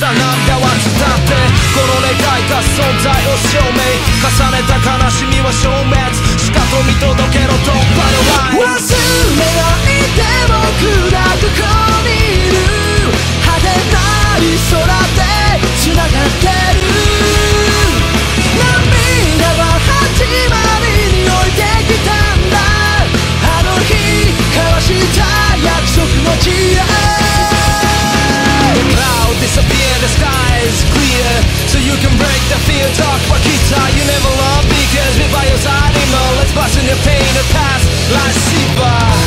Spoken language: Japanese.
さ涙は伝ってこの願いが存在を証明重ねた悲しみは消滅しかと見届け talk what guitar you never learn Because we're by your side anymore Let's bust in your pain and pass like by